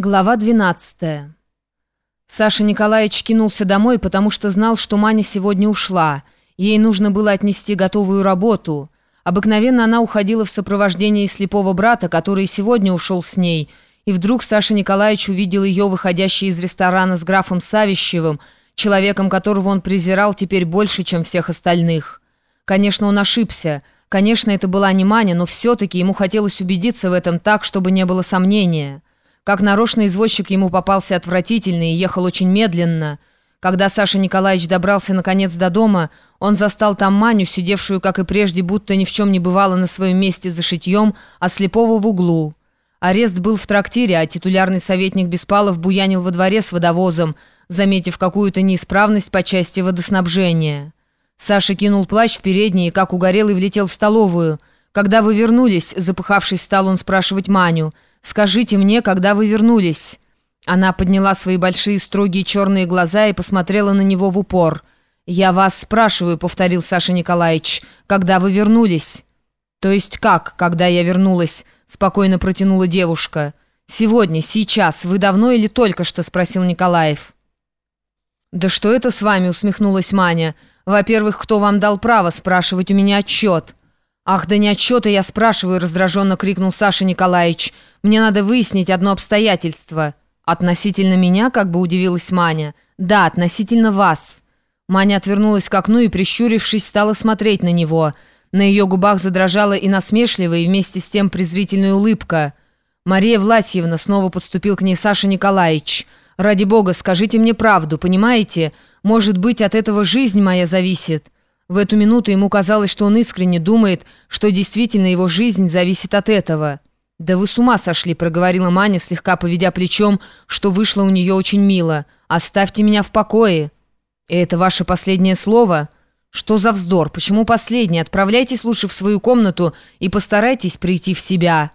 Глава 12. Саша Николаевич кинулся домой, потому что знал, что Маня сегодня ушла. Ей нужно было отнести готовую работу. Обыкновенно она уходила в сопровождении слепого брата, который сегодня ушел с ней. И вдруг Саша Николаевич увидел ее, выходящей из ресторана с графом Савищевым, человеком, которого он презирал теперь больше, чем всех остальных. Конечно, он ошибся. Конечно, это была не Маня, но все-таки ему хотелось убедиться в этом так, чтобы не было сомнения. Как нарочно извозчик ему попался отвратительный и ехал очень медленно. Когда Саша Николаевич добрался наконец до дома, он застал там Маню, сидевшую, как и прежде, будто ни в чем не бывало на своем месте за шитьем, а слепого в углу. Арест был в трактире, а титулярный советник Беспалов буянил во дворе с водовозом, заметив какую-то неисправность по части водоснабжения. Саша кинул плащ в передний и, как угорелый, влетел в столовую. Когда вы вернулись, запыхавшись, стал он спрашивать Маню – «Скажите мне, когда вы вернулись?» Она подняла свои большие строгие черные глаза и посмотрела на него в упор. «Я вас спрашиваю», — повторил Саша Николаевич, — «когда вы вернулись?» «То есть как, когда я вернулась?» — спокойно протянула девушка. «Сегодня, сейчас, вы давно или только что?» — спросил Николаев. «Да что это с вами?» — усмехнулась Маня. «Во-первых, кто вам дал право спрашивать у меня отчет?» «Ах, да не отчета я спрашиваю», — раздраженно крикнул Саша Николаевич. «Мне надо выяснить одно обстоятельство». «Относительно меня?» — как бы удивилась Маня. «Да, относительно вас». Маня отвернулась к окну и, прищурившись, стала смотреть на него. На ее губах задрожала и насмешливая, и вместе с тем презрительная улыбка. «Мария Власьевна», — снова подступил к ней Саша Николаевич. «Ради бога, скажите мне правду, понимаете? Может быть, от этого жизнь моя зависит». В эту минуту ему казалось, что он искренне думает, что действительно его жизнь зависит от этого. «Да вы с ума сошли», — проговорила Маня, слегка поведя плечом, что вышло у нее очень мило. «Оставьте меня в покое». И «Это ваше последнее слово?» «Что за вздор? Почему последнее? Отправляйтесь лучше в свою комнату и постарайтесь прийти в себя».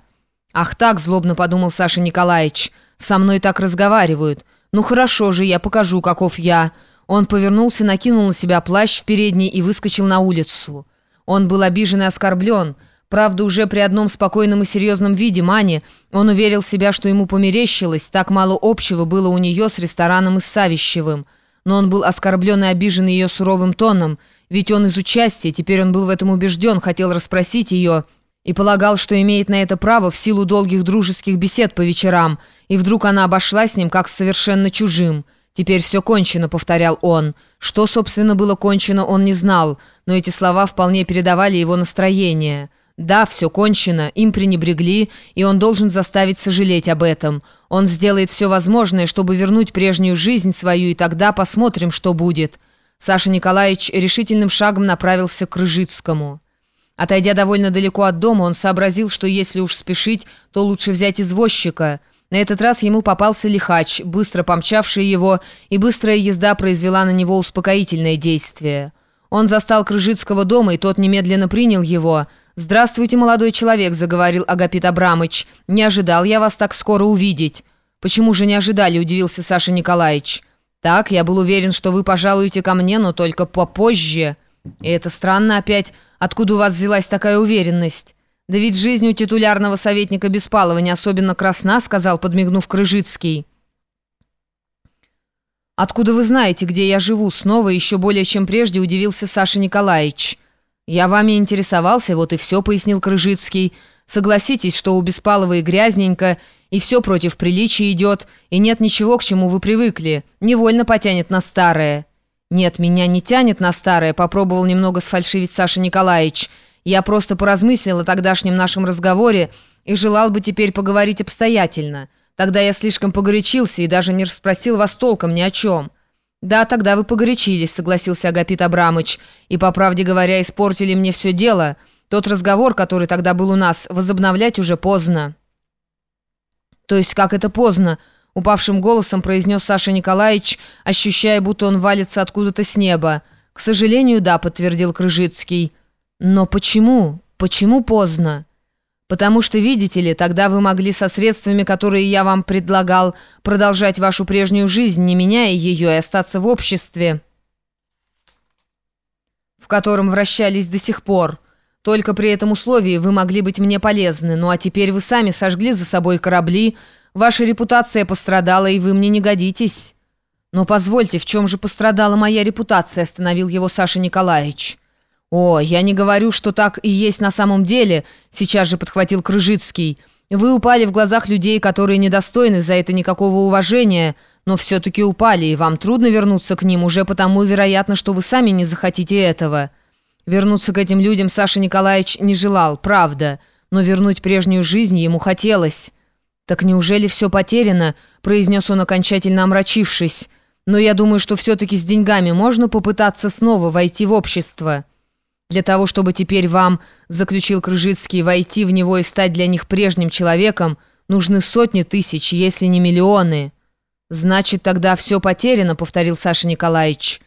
«Ах так», — злобно подумал Саша Николаевич, — «со мной так разговаривают. Ну хорошо же, я покажу, каков я». Он повернулся, накинул на себя плащ в передний и выскочил на улицу. Он был обижен и оскорблен. Правда, уже при одном спокойном и серьезном виде Мани он уверил себя, что ему померещилось, так мало общего было у нее с рестораном и с Савищевым. Но он был оскорблен и обижен ее суровым тоном, ведь он из участия, теперь он был в этом убежден, хотел расспросить ее и полагал, что имеет на это право в силу долгих дружеских бесед по вечерам, и вдруг она обошла с ним как с совершенно чужим. «Теперь все кончено», — повторял он. Что, собственно, было кончено, он не знал, но эти слова вполне передавали его настроение. Да, все кончено, им пренебрегли, и он должен заставить сожалеть об этом. Он сделает все возможное, чтобы вернуть прежнюю жизнь свою, и тогда посмотрим, что будет. Саша Николаевич решительным шагом направился к Рыжицкому. Отойдя довольно далеко от дома, он сообразил, что если уж спешить, то лучше взять извозчика — на этот раз ему попался лихач, быстро помчавший его, и быстрая езда произвела на него успокоительное действие. Он застал Крыжицкого дома, и тот немедленно принял его. «Здравствуйте, молодой человек», — заговорил Агапит Абрамыч. «Не ожидал я вас так скоро увидеть». «Почему же не ожидали?» — удивился Саша Николаевич. «Так, я был уверен, что вы пожалуете ко мне, но только попозже». «И это странно опять. Откуда у вас взялась такая уверенность?» «Да ведь жизнь у титулярного советника Беспалова не особенно красна», сказал, подмигнув Крыжицкий. «Откуда вы знаете, где я живу?» Снова, еще более чем прежде, удивился Саша Николаевич. «Я вами интересовался, вот и все», — пояснил Крыжицкий. «Согласитесь, что у Беспалова и грязненько, и все против приличия идет, и нет ничего, к чему вы привыкли. Невольно потянет на старое». «Нет, меня не тянет на старое», — попробовал немного сфальшивить Саша Николаевич. Я просто поразмыслил о тогдашнем нашем разговоре и желал бы теперь поговорить обстоятельно. Тогда я слишком погорячился и даже не расспросил вас толком ни о чем». «Да, тогда вы погорячились», — согласился Агапит Абрамыч. «И, по правде говоря, испортили мне все дело. Тот разговор, который тогда был у нас, возобновлять уже поздно». «То есть как это поздно?» — упавшим голосом произнес Саша Николаевич, ощущая, будто он валится откуда-то с неба. «К сожалению, да», — подтвердил Крыжицкий. Но почему? Почему поздно? Потому что, видите ли, тогда вы могли со средствами, которые я вам предлагал, продолжать вашу прежнюю жизнь, не меняя ее, и остаться в обществе, в котором вращались до сих пор. Только при этом условии вы могли быть мне полезны. Ну а теперь вы сами сожгли за собой корабли, Ваша репутация пострадала, и вы мне не годитесь». «Но позвольте, в чем же пострадала моя репутация?» – остановил его Саша Николаевич. «О, я не говорю, что так и есть на самом деле», – сейчас же подхватил Крыжицкий. «Вы упали в глазах людей, которые недостойны за это никакого уважения, но все-таки упали, и вам трудно вернуться к ним уже потому, вероятно, что вы сами не захотите этого». Вернуться к этим людям Саша Николаевич не желал, правда, но вернуть прежнюю жизнь ему хотелось. «Так неужели все потеряно?» – произнес он, окончательно омрачившись. «Но я думаю, что все-таки с деньгами можно попытаться снова войти в общество». Для того, чтобы теперь вам, заключил Крыжицкий, войти в него и стать для них прежним человеком, нужны сотни тысяч, если не миллионы. Значит, тогда все потеряно, повторил Саша Николаевич.